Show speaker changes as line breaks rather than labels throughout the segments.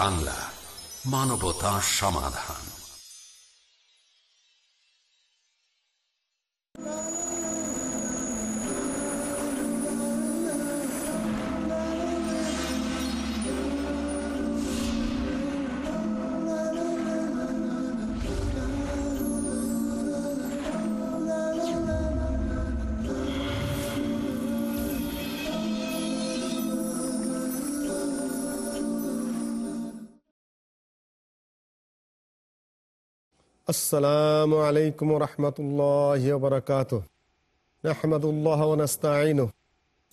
বাংলা মানবতা সমাধান।
আসসালামু আলাইকুম রহমতুল্লাহ বরকাত নাহমদুল্লাহ ওনস্তাইন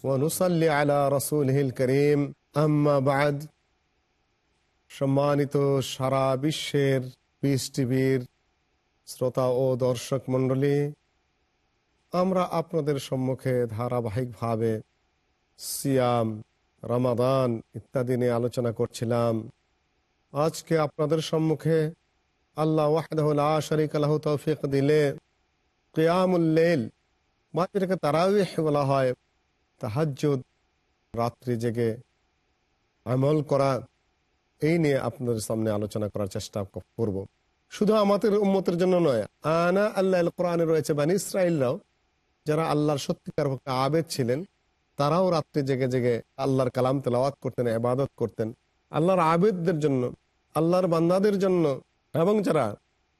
ওনুসাল্লি আলা রসুলহিল করিম। আম্মাবাদ সম্মানিত সারা বিশ্বের পিস টিভির শ্রোতা ও দর্শক মণ্ডলী, আমরা আপনাদের সম্মুখে ধারাবাহিকভাবে সিয়াম, রমাদান ইত্যাদি নিয়ে আলোচনা করছিলাম। আজকে আপনাদের সম্মুখে আল্লাহ ওয়াহদাহুল শরিক আল্লাহ তৌফিক দিলে। কেয়ামুল্লেল বা যেটাকে তারাউহ বলা হয়। তাহাজ্জুদ, রাত্রি জেগে আমল করা, এই নিয়ে আপনাদের সামনে আলোচনা করার চেষ্টা করব। শুধু আমাদের উম্মতের জন্য নয়, আনা আল্লাহ কোরআনে রয়েছে বানি ইসরায়েলরাও যারা আল্লাহর সত্যিকার পক্ষে আবেদ ছিলেন, তারাও রাত্রি জেগে জেগে আল্লাহর কালাম তেলাওয়াত করতেন এবাদত করতেন। আল্লাহর আবেদদের জন্য, আল্লাহর বান্দাদের জন্য এবং যারা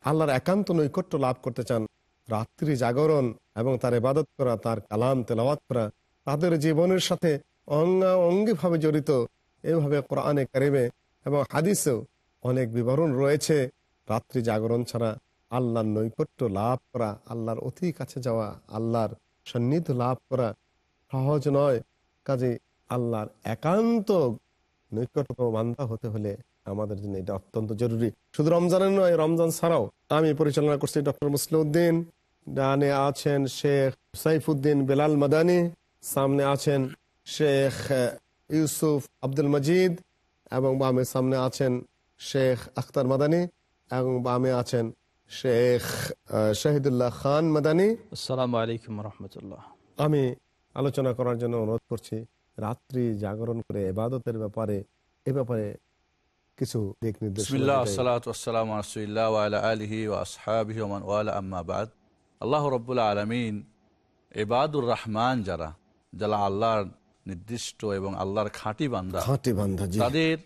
আল্লাহর একান্ত নৈকট্য লাভ করতে চান, রাত্রি জাগরণ এবং তার ইবাদত করা, তার কালাম, তেলাওয়াত করা, তাদের জীবনের সাথে অঙ্গা অঙ্গিভাবে জড়িত, এভাবে কোরআনে কারিমে এবং হাদিসেও অনেক বিবরণ রয়েছে। রাত্রি জাগরণ ছাড়া আল্লাহর নৈকট্য লাভ করা, আল্লাহর অতি কাছে যাওয়া, আল্লাহর সন্নিধ লাভ করা সহজ নয়। কাজে আল্লাহর একান্ত নৈকট্য বান্ধা হতে হলে আমাদের জন্য এটা অত্যন্ত জরুরি। শুধু রমজানের নয় রমজান ছাড়াও আমি পরিচালনা করছি ডক্টর মুসলিউদ্দিন। ডানে আছেন শেখ সাইফুদ্দিন বেলাল মাদানি সামনে আছেন শেখ ইউসুফ আব্দুল মজিদ এবং বামে সামনে আছেন শেখ আখতার মাদানি এবং বামে আছেন শেখ শহীদুল্লাহ খান মাদানি।
আসসালামু আলাইকুম রহমতুল্লাহ।
আমি আলোচনা করার জন্য অনুরোধ করছি রাত্রি জাগরণ করে এবাদতের ব্যাপারে এ ব্যাপারে কিছু দিক নির্দেশ
বিসমিল্লাহ আসসালাতু ওয়াসসালামু আলা রাসূলিল্লাহ ওয়া আলা আলিহি ওয়া আসহাবিহি ওয়া মান ওয়ালা আম্মা বাদ। আল্লাহ রাব্বুল আলামিন ইবাদুর রহমান যারা যারা আল্লাহর নির্দিষ্ট এবং আল্লাহর খাঁটি বান্দা
খাঁটি বান্ধা
তাদের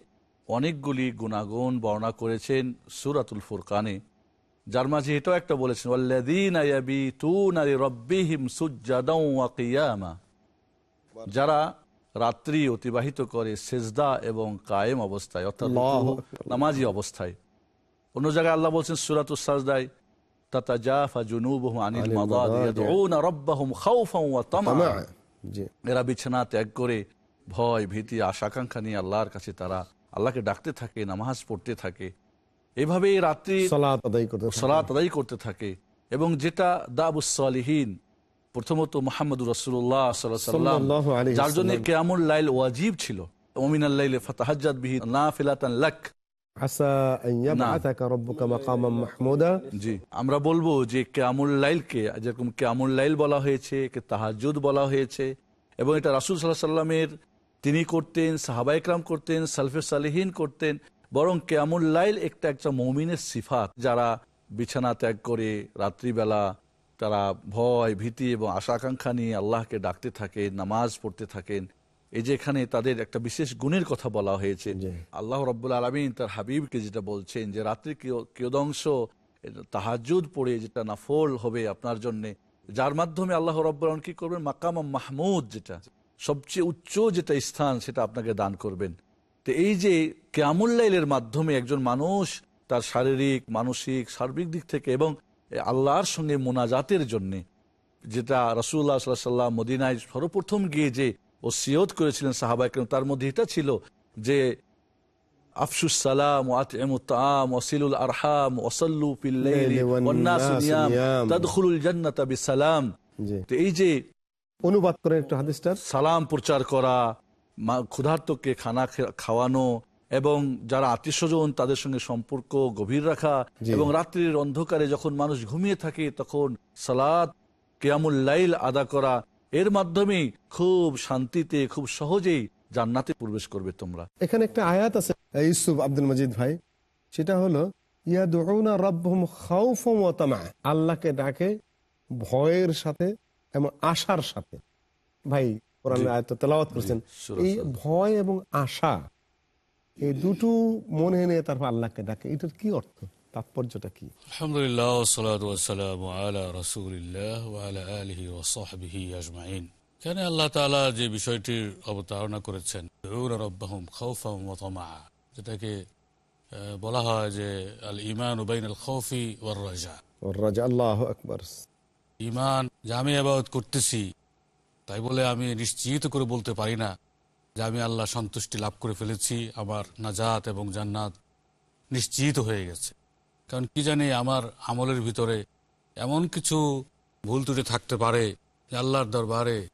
অনেকগুলি গুণাগুণ বর্ণনা করেছেন সূরাতুল ফুরকানে যার মাঝে এটাও একটা বলেছেন যারা রাত্রি অতিবাহিত করে সেজদা এবং কায়েম অবস্থায় অর্থাৎ নামাজি অবস্থায়। অন্য জায়গায় আল্লাহ বলছেন সুরাতুস সাজদায় এরা বিছানা ত্যাগ করে ভয় ভীতি আশাকাঙ্ক্ষা নিয়ে আল্লাহর কাছে তারা আল্লাহকে ডাকতে থাকে নামাজ পড়তে থাকে। এভাবে রাত্রি
সালাত আদায় করতে থাকে।
সলাত আদায় করতে থাকে। এবং যেটা দাবুসালিহীন প্রথমত মোহাম্মদ রসুল্লাহ সাল্লাম যার জন্য। কেয়ামুল লাইল ওয়াজিব ছিল। বিহি আমরা বলব যে কেয়ামুল লাইলকে যেরকম কেয়ামুল লাইল বলা হয়েছে তাহাজুদ বলা হয়েছে এবং এটা রাসুল সাল্লাহ সাল্লামের তিনি করতেন সাহাবা ইকরাম করতেন সালফে সালেহীন করতেন বরং কেয়ামুল লাইল একটা একটা মৌমিনের সিফাত যারা বিছানা ত্যাগ করে রাত্রিবেলা তারা ভয় ভীতি এবং আশা আকাঙ্ক্ষা নিয়ে আল্লাহকে ডাকতে থাকে নামাজ পড়তে থাকেন। এই যে এখানে তাদের একটা বিশেষ গুণের কথা বলা হয়েছে। আল্লাহ রব্বুল আলমিন তার হাবিবকে যেটা বলছেন যে রাত্রি কিয়দংশ তাহাজুদ পড়ে যেটা নাফল হবে আপনার জন্য। যার মাধ্যমে আল্লাহ রব্বুল আলম কি করবেন? মাকাম মাহমুদ যেটা সবচেয়ে উচ্চ যেটা স্থান সেটা আপনাকে দান করবেন। তো এই যে কেয়ামুল্লাইলের মাধ্যমে একজন মানুষ তার শারীরিক মানসিক সার্বিক দিক থেকে এবং আল্লাহর সঙ্গে মোনাজাতের জন্যে যেটা রসুল্লাহ সাল্লাহ মদিনায় সর্বপ্রথম গিয়ে যে ও সিয়ত করেছিলেন সাহাবাইকরম তার মধ্যে এটা ছিল যে আফসুস সালাম আরহাম জান্নাতা তো এই যে
অনুবাদ করেন একটু হাদিসটার।
সালাম প্রচার করা মা- ক্ষুধার্তকে খানা খাওয়ানো এবং যারা আত্মীয় স্বজন তাদের সঙ্গে সম্পর্ক গভীর রাখা এবং রাত্রির অন্ধকারে যখন মানুষ ঘুমিয়ে থাকে তখন সালাদ কেয়ামুল লাইল আদা করা এর মাধ্যমে খুব শান্তিতে খুব সহজেই জান্নাতে প্রবেশ করবে তোমরা।
এখানে একটা আয়াত আছে ইউসুফ আব্দুল মজিদ ভাই সেটা হলো খাউফম আল্লাহকে ডাকে ভয়ের সাথে এবং আশার সাথে। ভাই কোরআন আয়াত তেলাওয়াত করেছেন। এই ভয় এবং আশা এই দুটো মনে নিয়ে তারপর আল্লাহকে ডাকে। এটার কি অর্থ? তাৎপর্যটা কি?
আলহামদুলিল্লাহ ওসলাত আলা রসুলিল্লাহ ওয়ালা আলহি ওসাহবিহি আজমাইন। এখানে আল্লাহ তাআলা যে বিষয়টির অবতারণা করেছেন যেটাকে বলা হয় যে আল ইমান উবাইন আল খৌফি ওয়ার রাজা
রাজা আল্লাহ আকবর।
ইমান যে আমি করতেছি তাই বলে আমি নিশ্চিত করে বলতে পারি না। যে আমি আল্লাহ সন্তুষ্টি লাভ করে ফেলেছি আমার নাজাত এবং জান্নাত নিশ্চিত হয়ে গেছে। কারণ কি জানি আমার আমলের ভিতরে এমন কিছু ভুল ত্রুটি থাকতে পারে যে আল্লাহর দরবারে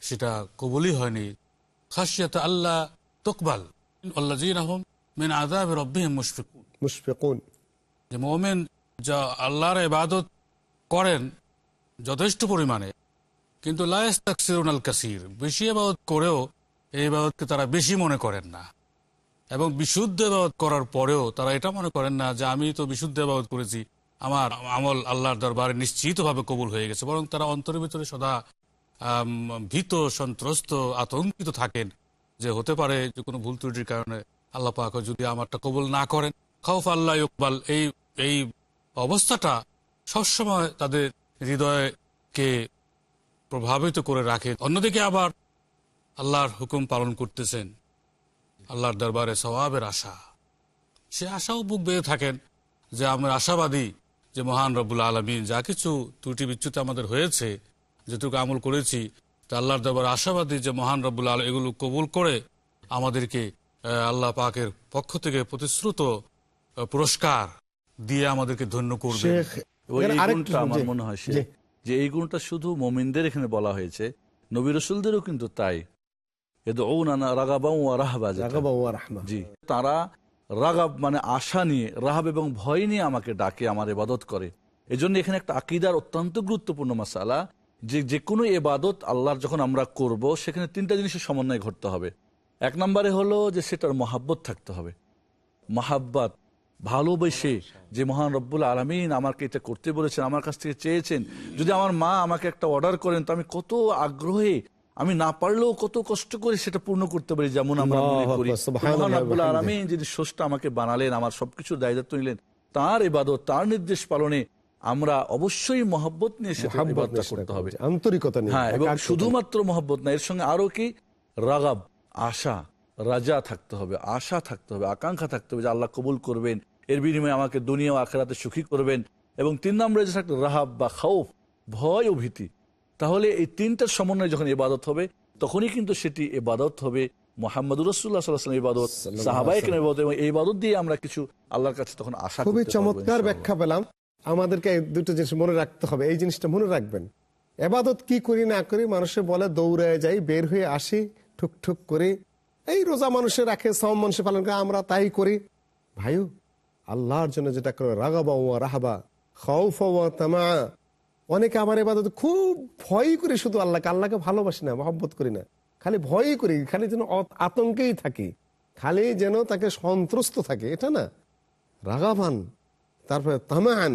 সেটা কবুলই হয়নি। খাসিয়াত আল্লাহ তকবাল। আল্লাহ জিন আহম মেন আদাব রব্বিহিম মুশফিকুন।
মুশফিকুন।
যে মোমেন যা আল্লাহর ইবাদত করেন যথেষ্ট পরিমাণে কিন্তু লায়েস তাকসিরুন আল কাসির বেশি ইবাদত করেও এই ইবাদতকে তারা বেশি মনে করেন না। এবং বিশুদ্ধ ইবাদত করার পরেও তারা এটা মনে করেন না যে, আমি তো বিশুদ্ধ ইবাদত করেছি। আমার আমল আল্লাহর দরবারে নিশ্চিতভাবে কবুল হয়ে গেছে। বরং তারা অন্তরের ভিতরে সদা ভীত, সন্ত্রস্ত, আতঙ্কিত থাকেন যে, হতে পারে যে, কোনো ভুল ত্রুটির কারণে আল্লাহ পাক যদি আমারটা কবুল না করেন। খাউফ আল্লাহ ইকবাল এই এই অবস্থাটা সবসময় তাদের হৃদয়কে প্রভাবিত করে রাখে। অন্যদিকে আবার আল্লাহর হুকুম পালন করতেছেন। আল্লাহর দরবারে সওয়াবের আশা। সে আশাও বুক বেয়ে থাকেন যে আমরা আশাবাদী যে মহান রব্বুল আলমিন যা কিছু ত্রুটি বিচ্যুতি আমাদের হয়েছে যেটুকু আমল করেছি তা আল্লাহর দরবারে আশাবাদী যে মহান রব্বুল আলম এগুলো কবুল করে আমাদেরকে আল্লাহ পাকের পক্ষ থেকে প্রতিশ্রুত পুরস্কার দিয়ে আমাদেরকে ধন্য করবে
শেখ
ওই
এখানে
এই
আরেকটু
গুণটা আমার মনে হয় যে এই গুণটা শুধু মোমিনদের এখানে বলা হয়েছে নবী রসুলদেরও কিন্তু তাই। জি তারা রাগাব মানে আশা নিয়ে রাহাব এবং ভয় নিয়ে আমাকে ডাকে আমার এবাদত করে এজন্য এখানে একটা আকিদার অত্যন্ত গুরুত্বপূর্ণ মাসালা যে যে কোনো এবাদত আল্লাহর যখন আমরা করব সেখানে তিনটা জিনিসের সমন্বয় ঘটতে হবে এক নম্বরে হলো যে সেটার মহাব্বত থাকতে হবে মাহাব্বাত ভালোবেসে যে মহান রব্বুল আলমিন আমাকে এটা করতে বলেছেন আমার কাছ থেকে চেয়েছেন যদি আমার মা আমাকে একটা অর্ডার করেন তো আমি কত আগ্রহে আমি না পারলেও কত কষ্ট করে সেটা পূর্ণ করতে পারি যেমন আমরা মনে করি যিনি আমাকে বানালেন আমার সবকিছু দায়িত্ব নিলেন তার এবাদত তার নির্দেশ পালনে আমরা অবশ্যই মহব্বত নিয়ে সেটা করতে হবে
আন্তরিকতা
হ্যাঁ এবং শুধুমাত্র মহব্বত না এর সঙ্গে আরও কি রাগাব আশা রাজা থাকতে হবে আশা থাকতে হবে আকাঙ্ক্ষা থাকতে হবে যে আল্লাহ কবুল করবেন এর বিনিময়ে আমাকে দুনিয়া আখেরাতে সুখী করবেন এবং তিন নম্বরে যে থাকতো রাহাব বা খাউফ ভয় ও ভীতি তাহলে এই তিনটার সমন্বয় যখন ইবাদত হবে তখনই কিন্তু সেটি ইবাদত হবে মোহাম্মদুর রসুল্লাহ সাল্লাহ ইবাদত
সাল্লাল্লাহু
ইবাদত এবং এই ইবাদত দিয়ে আমরা কিছু আল্লাহর কাছে তখন আশা
খুবই চমৎকার ব্যাখ্যা পেলাম। আমাদেরকে দুটো জিনিস মনে রাখতে হবে এই জিনিসটা মনে রাখবেন। এবাদত কি করি না করি মানুষে বলে দৌড়ায় যাই বের হয়ে আসি ঠুক ঠুক করে। এই রোজা মানুষে রাখে সম মানুষে পালন করে আমরা তাই করি। ভাইও আল্লাহর জন্য যেটা করে রাগাবা ওয়া রাহাবা খাউফ ওয়া তামা অনেকে আমার এবাদত খুব ভয় করে শুধু আল্লাহকে আল্লাহকে ভালোবাসি না মহব্বত করি না। খালি ভয়ই করি খালি যেন আতঙ্কেই থাকি। খালি যেন তাকে সন্ত্রস্ত থাকে এটা না। রাগাবান তারপরে তামান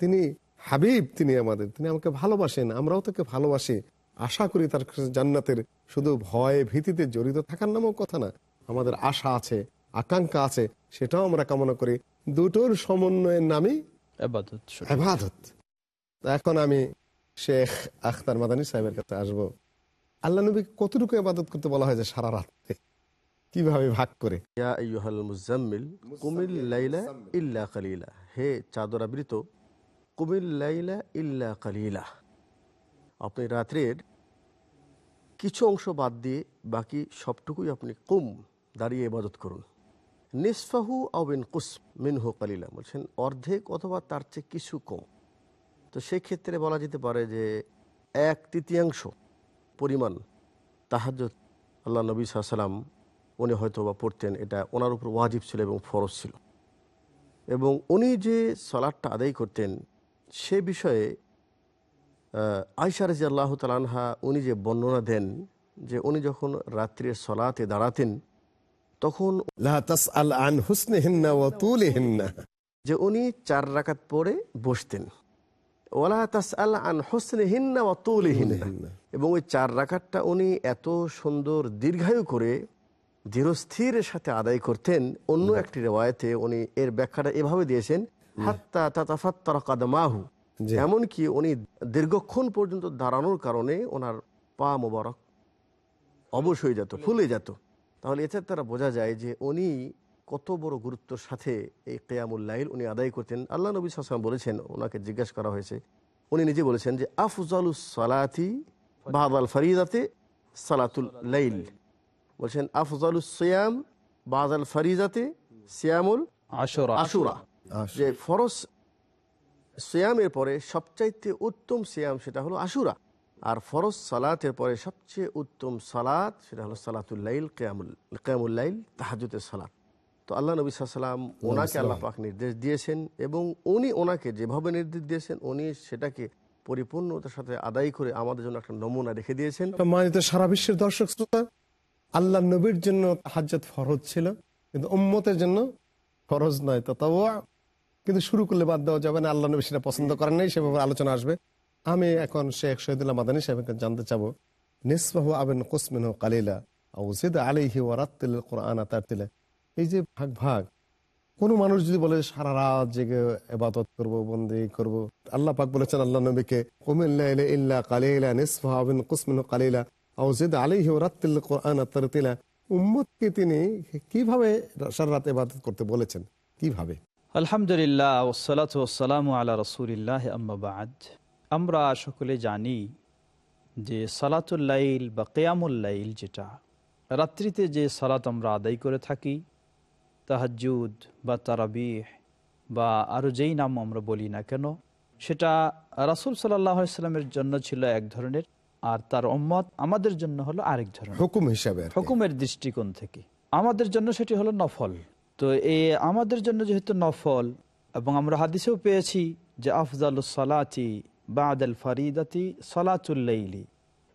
তিনি হাবিব তিনি আমাদের তিনি আমাকে ভালোবাসেন আমরাও তাকে ভালোবাসি। আশা করি তার জান্নাতের শুধু ভয়ে ভীতিতে জড়িত থাকার নামও কথা না। আমাদের আশা আছে আকাঙ্ক্ষা আছে সেটাও আমরা কামনা করি। দুটোর সমন্বয়ের নামই
আবাদত
এখন আমি শেখ আখতার মাদানী সাহেবের কাছে আসব। আল্লাহ নবী কতটুকু এবাদত করতে বলা হয়েছে সারা রাত্রে কীভাবে ভাগ করে?
হে চাদর আবৃত কুমিল ইল্লা আপনি রাত্রের কিছু অংশ বাদ দিয়ে বাকি সবটুকুই আপনি কুম দাঁড়িয়ে ইবাদত করুন। নিসফাহু আবিন কুস মিনহু কালিলা। বলছেন, অর্ধেক অথবা তার চেয়ে কিছু কম। তো সেক্ষেত্রে বলা যেতে পারে যে এক তৃতীয়াংশ পরিমাণ তাহাজ্জুদ আল্লাহ নবী সাল্লাম উনি হয়তো বা পড়তেন। এটা ওনার উপর ওয়াজিব ছিল এবং ফরজ ছিল। এবং উনি যে সলাটটা আদায় করতেন সে বিষয়ে আয়সা রাজি আল্লাহ তালানহা উনি যে বর্ণনা দেন যে উনি যখন রাত্রির সলাতে দাঁড়াতেন তখন যে উনি চার রাকাত পরে বসতেন। ওলা আন হোসনেহিন্না তুলিহিন্না। এবং ওই চার রাকাতটা উনি এত সুন্দর দীর্ঘায়ু করে ধীরস্থিরের সাথে আদায় করতেন। অন্য একটি রেওয়ায়তে উনি এর ব্যাখ্যাটা এভাবে দিয়েছেন হাত্তা তাতাফাত্তার কাদমাহু। এমনকি উনি দীর্ঘক্ষণ পর্যন্ত দাঁড়ানোর কারণে ওনার পা মোবারক অবশ হয়ে যেত ফুলে যেত। তাহলে এতে তারা বোঝা যায় যে উনি কত বড় গুরুত্বর সাথে এই কেয়ামুল লাইল উনি আদায় করতেন? আল্লাহ নবী সাল্লাম বলেছেন ওনাকে জিজ্ঞাসা করা হয়েছে। উনি নিজে বলেছেন যে আফজালুস সালাতি বাহাদাল ফরিদাতে সালাতুল লাইল। বলছেন আফজালুস সিয়াম বাহাদাল ফরিদাতে সিয়ামুল
আসরা
আশুরা। যে ফরজ সিয়ামের পরে সবচাইতে উত্তম সিয়াম সেটা হলো আশুরা। আর ফরজ সালাতের পরে সবচেয়ে উত্তম সালাত সেটা হলো সালাতুল্লাইল কেয়ামুল কেয়ামুল্লাইল তাহাজুতের সালাত। তো আল্লাহ নবী সাল্লাম ওনাকে আল্লাহ পাক নির্দেশ দিয়েছেন এবং উনি ওনাকে যেভাবে নির্দেশ দিয়েছেন উনি সেটাকে পরিপূর্ণতার সাথে আদায় করে আমাদের জন্য একটা নমুনা রেখে দিয়েছেন।
সম্মানিত সারা বিশ্বের দর্শক শ্রোতা আল্লাহ নবীর জন্য হাজ্জাত ফরজ ছিল কিন্তু উম্মতের জন্য ফরজ নয় তো তাও কিন্তু শুরু করলে বাদ দেওয়া যাবে না আল্লাহ নবী সেটা পছন্দ করেন নাই সেভাবে আলোচনা আসবে। আমি এখন শেখ শহীদুল্লাহ মাদানী সাহেবকে জানতে চাবো নিসবাহু আবেন কুসমিন কালিলা আউজিদ আলিহি ওয়ারাত্তিল কোরআন তারতিলা এই যে ভাগ ভাগ, কোন মানুষ যদি বলে সারা রাত জেগে এবাদত করব, বন্দি করব, আল্লাহ পাক বলেছেন, আল্লাহ নবীকে ইল্লা কালিলা নিসবাহু আবেন কুসমিন কালিলা আউজিদ আলিহি ওয়ারাত্তিল কোরআন তারতিলা। উম্মতকে তিনি কীভাবে সারা রাত এবাদত করতে বলেছেন? কীভাবে?
আলহামদুলিল্লাহ ওসালাত ওসালাম আলা রসুলিল্লাহ আম্মাবাদ আমরা সকলে জানি যে সালাতুল্লাইল বা কেয়ামুল্লাইল যেটা, রাত্রিতে যে সালাত আমরা আদায় করে থাকি তাহাজুদ বা তারাবিহ বা আরও যেই নাম আমরা বলি না কেন সেটা রাসুল সাল্লাহ সাল্লামের জন্য ছিল এক ধরনের আর তার অম্মত আমাদের জন্য হলো আরেক ধরনের।
হুকুম হিসাবে
হুকুমের দৃষ্টিকোণ থেকে। আমাদের জন্য সেটি হলো নফল। তো এ আমাদের জন্য যেহেতু নফল এবং আমরা হাদিসেও পেয়েছি যে আফজাল সালাতি বা আল ফারিদাতি সালাতুল্লাইলি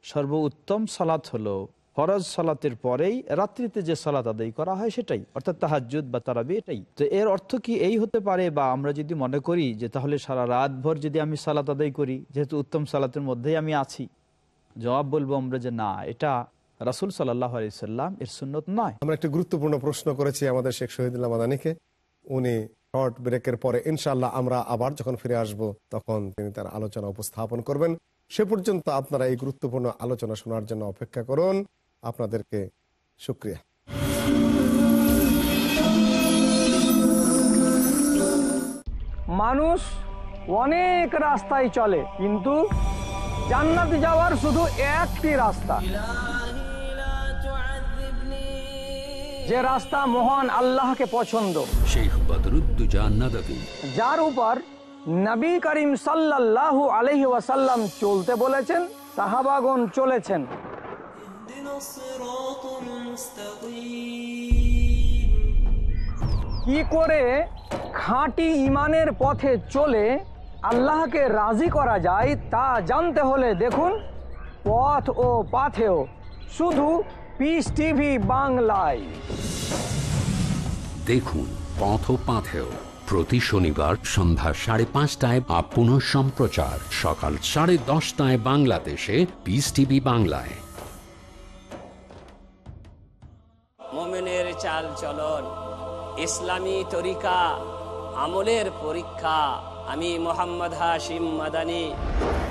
সর্বোত্তম সালাত হলো ফরজ সালাতের পরেই রাত্রিতে যে সালাত আদায় করা হয় সেটাই, অর্থাৎ তাহাজুদ বা তারাবি এটাই। তো এর অর্থ কি এই হতে পারে বা আমরা যদি মনে করি যে তাহলে সারা রাত ভর যদি আমি সালাত আদায় করি, যেহেতু উত্তম সালাতের মধ্যেই আমি আছি, জবাব বলব আমরা যে না, এটা রাসুল সাল্লাহ আলাইসাল্লাম এর সুন্নত নয়।
আমরা একটি গুরুত্বপূর্ণ প্রশ্ন করেছি আমাদের শেখ শহীদুল্লাহ মাদানিকে উনি শর্ট ব্রেকের পরে ইনশাল্লাহ আমরা আবার যখন ফিরে আসব, তখন তিনি তার আলোচনা উপস্থাপন করবেন। সে পর্যন্ত আপনারা এই গুরুত্বপূর্ণ আলোচনা শোনার জন্য অপেক্ষা করুন। আপনাদেরকে শুক্রিয়া।
মানুষ অনেক রাস্তায় চলে কিন্তু জান্নাতে যাওয়ার শুধু একটি রাস্তা। যে রাস্তা মহান আল্লাহকে পছন্দ। যার উপর নবী করিম সাল্লাল্লাহু আলহি ওয়াসাল্লাম চলতে বলেছেন সাহাবাগন চলেছেন। কি করে খাঁটি ইমানের পথে চলে আল্লাহকে রাজি করা যায় তা জানতে হলে দেখুন পথ ও পাথেও। শুধু পিস টিভি বাংলায়।
দেখুন পথ ও পাথেও প্রতি শনিবার সন্ধ্যা সাড়ে পাঁচটায় বা পুনঃ সম্প্রচার সকাল সাড়ে দশটায় বাংলাদেশে পিস টিভি বাংলায়।
চলন ইসলামী তরিকা আমলের পরীক্ষা। আমি মোহাম্মদ হাশিম মাদানি।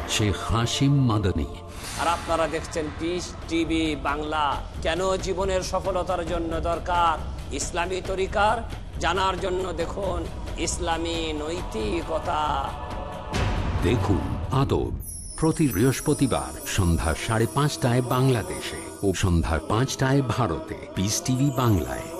শেখ হাসিম মাদানী।
আর আপনারা দেখছেন পিস টিভি বাংলা। কেন জীবনের সফলতার জন্য দরকার ইসলামী তরিকার? জানার জন্য দেখুন ইসলামী নৈতিকতা।
দেখুন আদব প্রতি বৃহস্পতিবার সন্ধ্যা সাড়ে পাঁচটায় বাংলাদেশে ও সন্ধ্যা পাঁচটায় ভারতে পিস টিভি বাংলায়।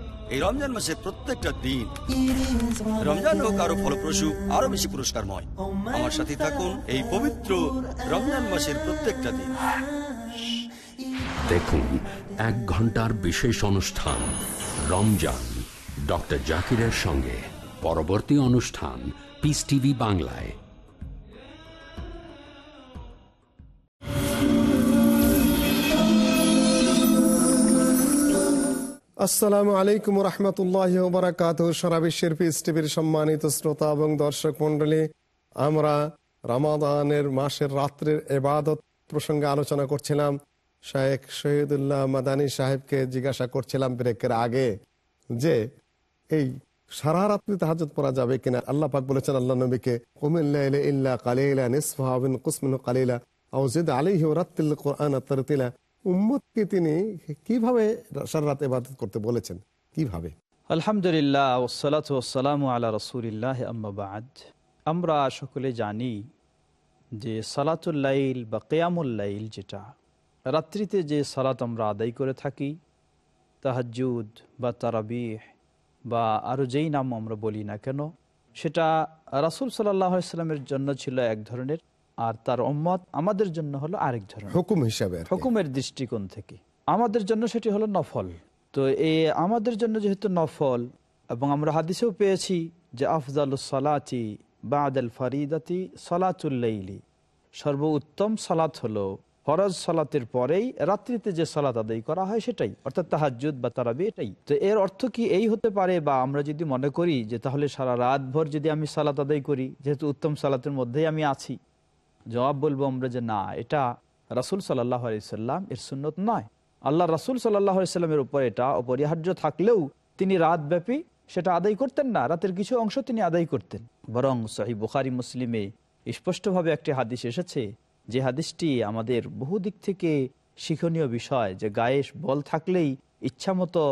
এই রমজান মাসের প্রত্যেকটা দিন রমজান হোক আরও ফলপ্রসূ, আরও বেশি পুরস্কারময়। আমার সাথে থাকুন এই পবিত্র রমজান মাসের প্রত্যেকটা দিন।
দেখুন, এক ঘণ্টার বিশেষ অনুষ্ঠান, রমজান। ডক্টর জাকিরের সঙ্গে পরবর্তী অনুষ্ঠান, পিস টিভি বাংলায়।
আসসালামু আলাইকুম রহমতুল্লাহ বারাকাত সারা বিশ্বের পিস টিভির সম্মানিত শ্রোতা এবং দর্শক মন্ডলী আমরা রামাদানের মাসের রাত্রের এবাদত প্রসঙ্গে আলোচনা করছিলাম। শায়েখ শহীদুল্লাহ মাদানী সাহেবকে জিজ্ঞাসা করছিলাম ব্রেকের আগে যে, এই সারা রাত্রি তাহাজত পড়া যাবে কিনা? আল্লাহ পাক বলেছেন, আল্লাহ নবীকে কুমিল্লা ইল্লা কালিলা নিসফা বিন কুসমিন কালিলা আউজিদ রাত্তিল কোরআন তারতিলা। উম্মতকে তিনি কীভাবে সারা রাত ইবাদত করতে বলেছেন? কীভাবে?
আলহামদুলিল্লাহ ওসালাত ওসালাম আলা রসুলিল্লাহ আম্মাবাদ আমরা সকলে জানি যে সালাতুল্লাইল বা কেয়ামুল্লাইল যেটা, রাত্রিতে যে সালাত আমরা আদায় করে থাকি তাহাজুদ বা তারাবিহ বা আরও যেই নাম আমরা বলি না কেন, সেটা রাসুল সাল্লাহ ইসলামের জন্য ছিল এক ধরনের আর তার উম্মত আমাদের জন্য হলো আরেক ধরনের।
হুকুম হিসাবে
হুকুমের দৃষ্টিকোণ থেকে। আমাদের জন্য সেটি হলো নফল। তো এ আমাদের জন্য যেহেতু নফল এবং আমরা হাদিসেও পেয়েছি যে আফজাল সালাতি বাদ আল ফরিদাতি সালাতুল্লাইলি সর্বোত্তম সালাত হলো ফরজ সালাতের পরেই রাত্রিতে যে সালাত আদায় করা হয় সেটাই অর্থাৎ তাহাজুদ বা তারাবি এটাই। তো এর অর্থ কি এই হতে পারে বা আমরা যদি মনে করি যে তাহলে সারা রাত ভর যদি আমি সালাত আদায় করি যেহেতু উত্তম সালাতের মধ্যেই আমি আছি জবাব বলব আমরা যে না, এটা রাসুল সাল্লাহ এর সুন্নত নয়। আল্লাহ রাসুল সাল্লাহ উপর এটা অপরিহার্য থাকলেও তিনি রাত ব্যাপী সেটা আদায় করতেন না, রাতের কিছু অংশ তিনি আদায় করতেন। বরং সহি বুখারি মুসলিমে স্পষ্টভাবে একটি হাদিস এসেছে যে হাদিসটি আমাদের বহু দিক থেকে শিক্ষণীয় বিষয় যে গায়ে বল থাকলেই ইচ্ছামতো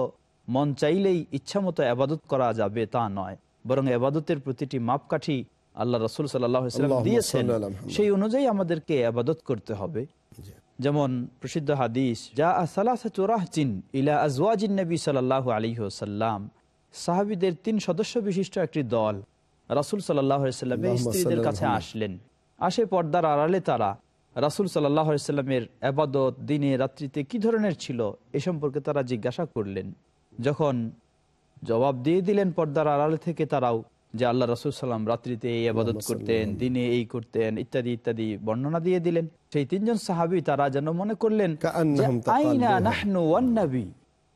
মন চাইলেই ইচ্ছামতো আবাদত করা যাবে তা নয়। বরং আবাদতের প্রতিটি মাপকাঠি আল্লাহ রসুল
আল্লাহুম্মা
দিয়েছেন। সেই অনুযায়ী আমাদেরকে আবাদত করতে হবে। যেমন প্রসিদ্ধ হাদিস যা সালাহিন ইলা আজওয়াজিন নবী সাল্লাহ আলী সাল্লাম সাহাবিদের তিন সদস্য বিশিষ্ট একটি দল। রাসুল সাল্লাহ স্ত্রীদের কাছে আসলেন। আসে পর্দার আড়ালে তারা রাসুল সাল্লাহ সাল্লামের আবাদত দিনে রাত্রিতে কি ধরনের ছিল? এ সম্পর্কে তারা জিজ্ঞাসা করলেন। যখন জবাব দিয়ে দিলেন পর্দার আড়ালে থেকে তারাও যে আল্লাহ রসুল সাল্লাম রাত্রিতে এই আবাদত করতেন দিনে এই করতেন ইত্যাদি ইত্যাদি বর্ণনা দিয়ে দিলেন। সেই তিনজন সাহাবি তারা যেন মনে করলেন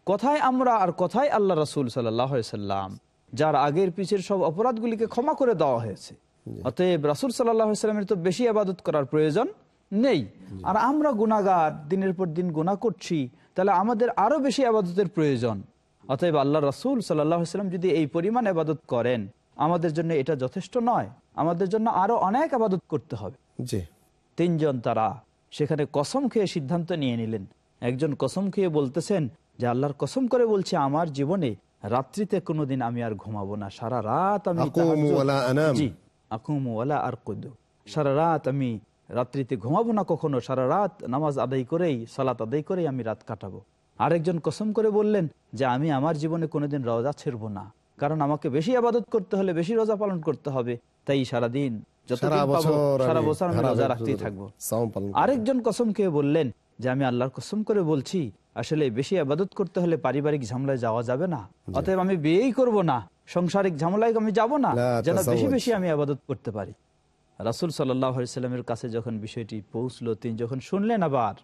কোথায় আমরা আর কোথায় আল্লাহ রসুল সাল্লাম যার আগের পিছের সব অপরাধগুলিকে ক্ষমা করে দেওয়া হয়েছে। অতএব রাসুল সাল্লামের তো বেশি আবাদত করার প্রয়োজন নেই। আর আমরা গুণাগার দিনের পর দিন গুণা করছি তাহলে আমাদের আরও বেশি আবাদতের প্রয়োজন। অতএব আল্লাহ রাসুল সাল্লাম যদি এই পরিমাণ আবাদত করেন আমাদের জন্য এটা যথেষ্ট নয়। আমাদের জন্য আরও অনেক আবাদত করতে হবে।
জি।
তিনজন তারা সেখানে কসম খেয়ে সিদ্ধান্ত নিয়ে নিলেন। একজন কসম খেয়ে বলতেছেন যে আল্লাহর কসম করে বলছে আমার জীবনে রাত্রিতে কোনোদিন আমি আর ঘুমাবো না। সারা রাত আমি আর কুদু সারা রাত আমি রাত্রিতে ঘুমাবো না কখনো। সারা রাত নামাজ আদায় করেই সালাত আদায় করেই আমি রাত কাটাবো। আরেকজন কসম করে বললেন যে আমি আমার জীবনে কোনোদিন রোজা ছেড়বো না। কারণ আমাকে বেশি আবাদত করতে হলে বেশি রোজা পালন করতে হবে। তাই সারাদিন
সারা বছর আমি
রোজা রাখতেই থাকব। আরেকজন কসম খেয়ে বললেন যে আমি আল্লাহর কসম করে বলছি আসলে বেশি আবাদত করতে হলে পারিবারিক ঝামেলায় যাওয়া যাবে না। অতএব আমি বিয়েই করব না। সংসারিক ঝামেলায় আমি যাব না। যেন বেশি বেশি আমি আবাদত করতে পারি। রাসুল সাল্লামের কাছে যখন বিষয়টি পৌঁছলো তিনি যখন শুনলেন আবার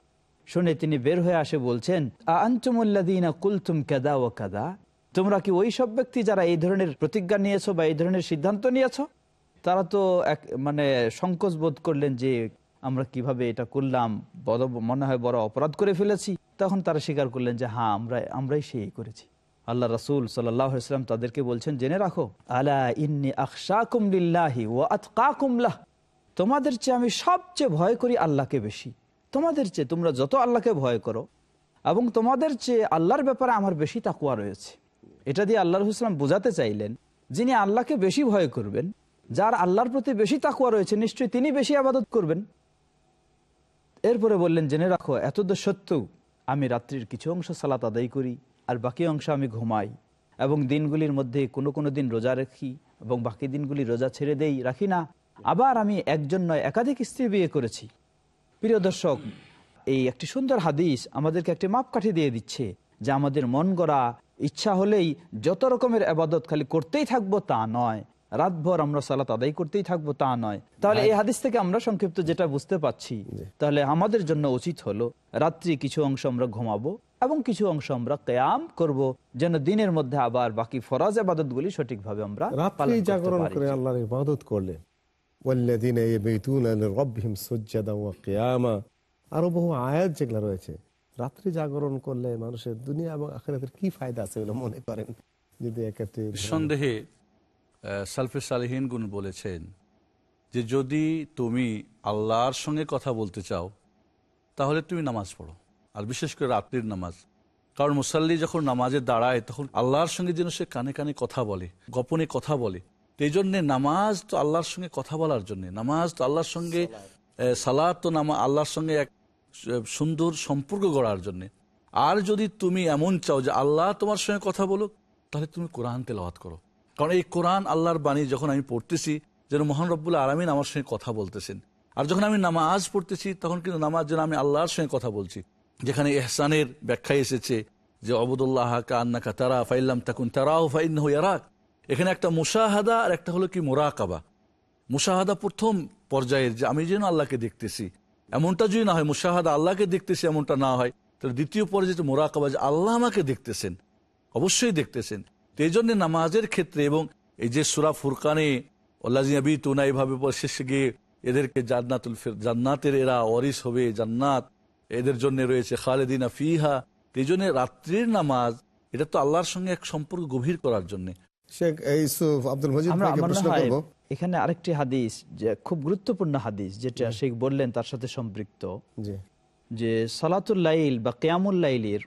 শুনে তিনি বের হয়ে আসে বলছেন আন্তমুল্লাদিনা কুলতুম কাদা ও কাদা তোমরা কি ওই সব ব্যক্তি যারা এই ধরনের প্রতিজ্ঞা নিয়েছো বা এই ধরনের সিদ্ধান্ত নিয়েছো? তারা তো এক মানে সংকোচ বোধ করলেন যে আমরা কীভাবে এটা করলাম, বড়, মনে হয় বড় অপরাধ করে ফেলেছি। তখন তারা স্বীকার করলেন যে হ্যাঁ আমরা, আমরাই সেই করেছি। আল্লাহ রাসুল সাল্লাম তাদেরকে বলছেন, জেনে রাখো, আলা ইন্নি তোমাদের চেয়ে আমি সবচেয়ে ভয় করি আল্লাহকে বেশি। তোমাদের চেয়ে, তোমরা যত আল্লাহকে ভয় করো এবং তোমাদের চেয়ে আল্লাহর ব্যাপারে আমার বেশি তাকুয়া রয়েছে। এটা দিয়ে আল্লাহ হুসলাম বোঝাতে চাইলেন, যিনি আল্লাহকে বেশি ভয় করবেন, যার আল্লাহর প্রতি বেশি তাকুয়া রয়েছে, নিশ্চয়ই তিনি বেশি আবাদত করবেন। এরপরে বললেন, জেনে রাখো এত সত্ত্বেও আমি রাত্রির কিছু অংশ সালাত আদায় করি, আর বাকি অংশ আমি ঘুমাই এবং দিনগুলির মধ্যে কোনো কোনো দিন রোজা রাখি এবং বাকি দিনগুলি রোজা ছেড়ে দেই, রাখি না। আবার আমি একজন নয়, একাধিক স্ত্রী বিয়ে করেছি। প্রিয় দর্শক, এই একটি সুন্দর হাদিস আমাদেরকে একটি মাপকাঠি দিয়ে দিচ্ছে যে আমাদের মন গড়া ইচ্ছা হলেই যত রকমের আবাদত খালি করতেই থাকব তা নয়। রাতভর আমরা সালাত আদায় করতেই থাকব তা নয়। তাহলে এই হাদিস থেকে আমরা সংক্ষিপ্ত যেটা বুঝতে পাচ্ছি তাহলে আমাদের জন্য উচিত হলো রাত্রি কিছু অংশ আমরা ঘুমাবো এবং কিছু অংশ আমরা কেয়াম করব যেন দিনের মধ্যে আবার বাকি ফরাজ আবাদত গুলি সঠিকভাবে আমরা
রাত্রি জাগরণ করে আল্লাহর ইবাদত করলে ওয়াল্লাযীন ইয়াবিতুনা লিরাব্বিহিম সুজদান ওয়া কিয়ামা আরও বহু আয়াত যেগুলো রয়েছে রাত্রি জাগরণ করলে মানুষের দুনিয়া এবং আখেরাতের কি ফায়দা আছে বলে মনে করেন? যদি এক্ষেত্রে
সন্দেহে সালফে সালেহীন গুণ বলেছেন যে যদি তুমি আল্লাহর সঙ্গে কথা বলতে চাও, তাহলে তুমি নামাজ পড়ো। আর বিশেষ করে রাত্রির নামাজ। কারণ মুসাল্লি যখন নামাজে দাঁড়ায়, তখন আল্লাহর সঙ্গে যেন সে কানে কানে কথা বলে, গোপনে কথা বলে। এই জন্যে নামাজ তো আল্লাহর সঙ্গে কথা বলার জন্য। নামাজ তো আল্লাহর সঙ্গে সালাদ তো নামা আল্লাহর সঙ্গে এক সুন্দর সম্পর্ক গড়ার জন্যে। আর যদি তুমি এমন চাও যে আল্লাহ তোমার সঙ্গে কথা বলুক, তাহলে তুমি কোরআন তেলাওয়াত করো। কারণ এই কোরআন আল্লাহর বাণী যখন আমি পড়তেছি, যেন মহান রব্বুল আলমিন আমার সঙ্গে কথা বলতেছেন। আর যখন আমি নামাজ পড়তেছি, তখন কিন্তু নামাজ যেন আমি আল্লাহর সঙ্গে কথা বলছি। যেখানে এহসানের ব্যাখ্যা এসেছে যে, অবদুল্লাহ কান্নাকা তারা, ফাইল্লাম তাকুন তারাও ফাইন ইয়ারাক। এখানে একটা মুসাহাদা আর একটা হলো কি মোরাকাবা। মুসাহাদা প্রথম পর্যায়ের যে, আমি যেন আল্লাহকে দেখতেছি। এমনটা যদি না হয় মুশাহাদা আল্লাহকে দেখতেছি এমনটা না হয় তাহলে দ্বিতীয় পর্যায়ে যে মোরাকাবা যে আল্লাহ আমাকে দেখতেছেন অবশ্যই দেখতেছেন। তো এই জন্য নামাজের ক্ষেত্রে এবং এই যে সুরা ফুরকানে আল্লাহি তুনা এইভাবে শেষে গিয়ে এদেরকে জান্নাতুল ফির জান্নাতের এরা অরিস হবে জান্নাত এদের জন্য রয়েছে খালেদিনা ফিহা। তো এই জন্য রাত্রির নামাজ এটা তো আল্লাহর সঙ্গে এক সম্পর্ক গভীর করার জন্যে।
শেখ ইউসুফ আব্দুল মজিদ
আমরা
প্রশ্ন করব।
এখানে আরেকটি হাদিস যে খুব গুরুত্বপূর্ণ হাদিস যেটা শেখ বললেন তার সাথে সম্পৃক্ত। যে সালাতুল লাইল বা কেয়ামুল লাইলের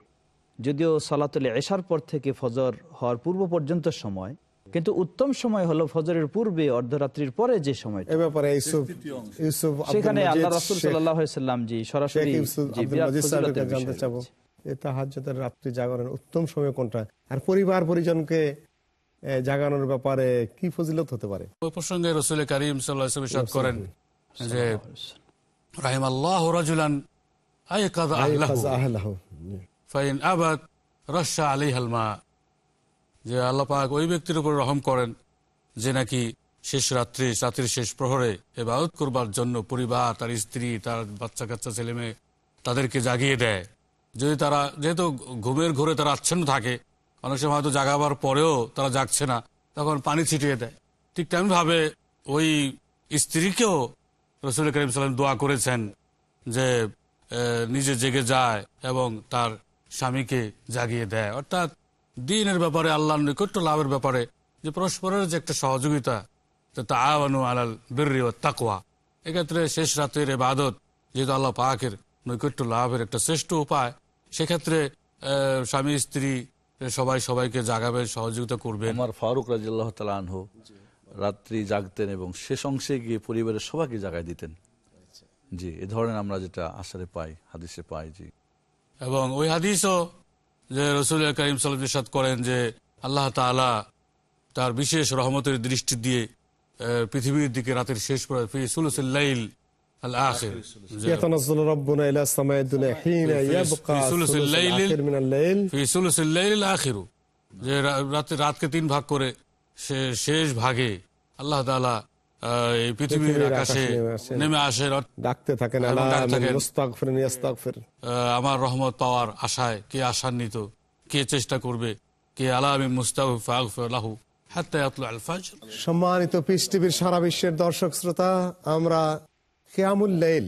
যদিও সালাতুল এশার পর থেকে ফজর হওয়ার পূর্ব পর্যন্ত সময় কিন্তু উত্তম সময় হলো ফজরের পূর্বে অর্ধরাত্রির পরে যে সময় সেখানে আল্লাহ রাসুল সাল্লাম জি সরাসরি
জানতে চাবো। রাত্রি জাগরণের উত্তম সময় কোনটা? আর পরিবার পরিজনকে জাগানোর ব্যাপারে কি ফজিলত হতে পারে?
ওই প্রসঙ্গে রসুল করিম সাল্লাহ করেন যে রাহিম আল্লাহ রাজুলান। ফাইন আবাদ রসা আলী হালমা যে আল্লাহ পাক ওই ব্যক্তির উপর রহম করেন যে নাকি শেষ রাত্রি রাত্রির শেষ প্রহরে এবাদত করবার জন্য পরিবার তার স্ত্রী তার বাচ্চা কাচ্চা ছেলে মেয়ে তাদেরকে জাগিয়ে দেয়। যদি তারা যেহেতু ঘুমের ঘোরে তারা আচ্ছন্ন থাকে অনেক সময় হয়তো জাগাবার পরেও তারা জাগছে না। তখন পানি ছিটিয়ে দেয়। ঠিক তেমন ভাবে ওই স্ত্রীকেও রসুল করিম সাল্লাম দোয়া করেছেন যে নিজে জেগে যায় এবং তার স্বামীকে জাগিয়ে দেয়। অর্থাৎ দিনের ব্যাপারে আল্লাহ নৈকট্য লাভের ব্যাপারে যে পরস্পরের যে একটা সহযোগিতা তা আওয়ানু আলাল বিরি ও তাকওয়া, এক্ষেত্রে শেষ রাতের এবাদত যেহেতু আল্লাহ পাকের নৈকট্য লাভের একটা শ্রেষ্ঠ উপায়, সেক্ষেত্রে স্বামী স্ত্রী সবাই সবাইকে জাগাবে সহযোগিতা করবেন
আমার ফারুক রাজিল্লাহ তালানহ রাত্রি জাগতেন এবং শেষ অংশে গিয়ে পরিবারের সবাইকে জাগায় দিতেন। জি এ ধরনের আমরা যেটা আসারে পাই হাদিসে পাই জি।
এবং ওই হাদিসও যে রসুল করিম সাল্লাম করেন যে আল্লাহ তাআলা তার বিশেষ রহমতের দৃষ্টি দিয়ে পৃথিবীর দিকে রাতের শেষ পরে ফি লাইল আল আখির যে
يتنزل ربنا الى السماء الدنيا حين يبقى
في ثلث
ثلث
الليل
الاخر من الليل
ফি সুলুসিল লাইল আল আখিরু যে রা- রাতে রাতকে তিন ভাগ করে সে শেষ ভাগে আল্লাহ তাআলা আহ, এই পৃথিবীর
পৃথিবীর
আকাশে
আকাশে নেমে আসেন।
নেমে আসেন অর্থাৎ
ডাকতে থাকেন
এবং
আলা
ডাকতে
মিন
থাকেন।
মুস্তাগফিরিন ইয়াস্তাগফির
আহ, আমার রহমত পাওয়ার আশায় কে আশান্বিত কে চেষ্টা করবে কে আলামি মুস্তাফু হাত্তা ইয়াতলু আল ফাজর
সম্মানিত পিস টিভির সারা বিশ্বের দর্শক শ্রোতা আমরা খেয়ামুল লাইল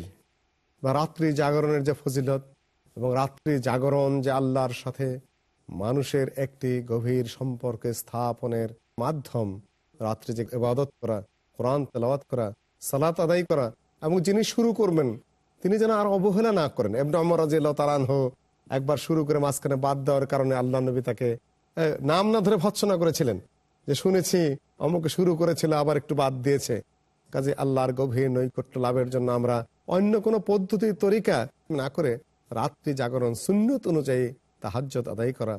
বা রাত্রি জাগরণের যে ফজিলত এবং রাত্রি জাগরণ যে আল্লাহর সাথে মানুষের একটি গভীর সম্পর্কে স্থাপনের মাধ্যম, রাত্রি যে ইবাদত করা, কোরআন তেলাওয়াত করা, সালাত আদায় করা এবং যিনি শুরু করবেন, তিনি যেন আর অবহেলা না করেন। এমনি অমর রাজিয়াল্লাহ তালানহ একবার শুরু করে মাঝখানে বাদ দেওয়ার কারণে আল্লাহ নবী তাকে নাম না ধরে ভৎসনা করেছিলেন যে শুনেছি, অমুকে শুরু করেছিল, আবার একটু বাদ দিয়েছে। কাজে আল্লাহর গভীর নৈকট্য লাভের জন্য আমরা অন্য কোনো পদ্ধতি তরিকা না করে রাত্রি জাগরণ সুন্নত অনুযায়ী তাহাজ্জত আদায় করা,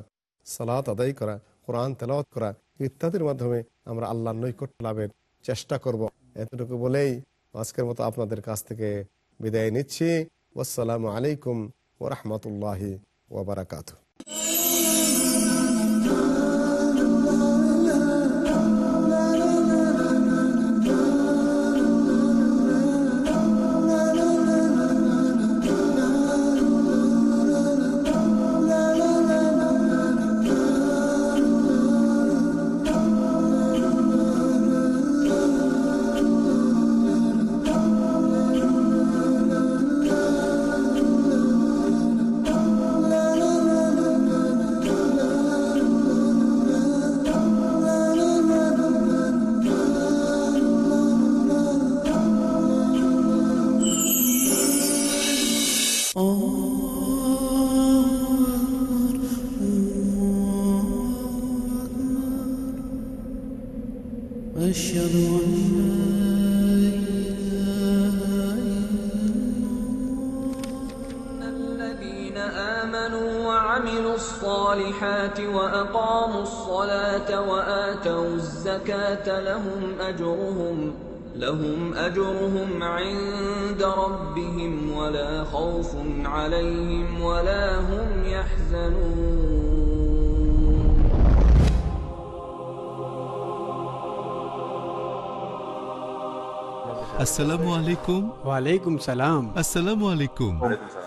সালাত আদায় করা, কোরআন তেলাওয়াত করা ইত্যাদির মাধ্যমে আমরা আল্লাহর নৈকট্য লাভের চেষ্টা করব। এতটুকু বলেই আজকের মতো আপনাদের কাছ থেকে বিদায় নিচ্ছি। আসসালামু আলাইকুম ওরহমতুল্লাহি ওবরাকাতু
يحزنون. السلام عليكم.
وعليكم السلام.
السلام عليكم.
وعليكم السلام.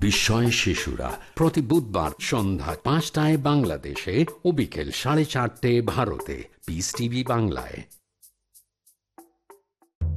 বিস্ময় শিশুরা। প্রতি বুধবার সন্ধ্যা পাঁচটায় বাংলাদেশে ও বিকেল সাড়ে চারটে ভারতে। পিস টিভি বাংলায়।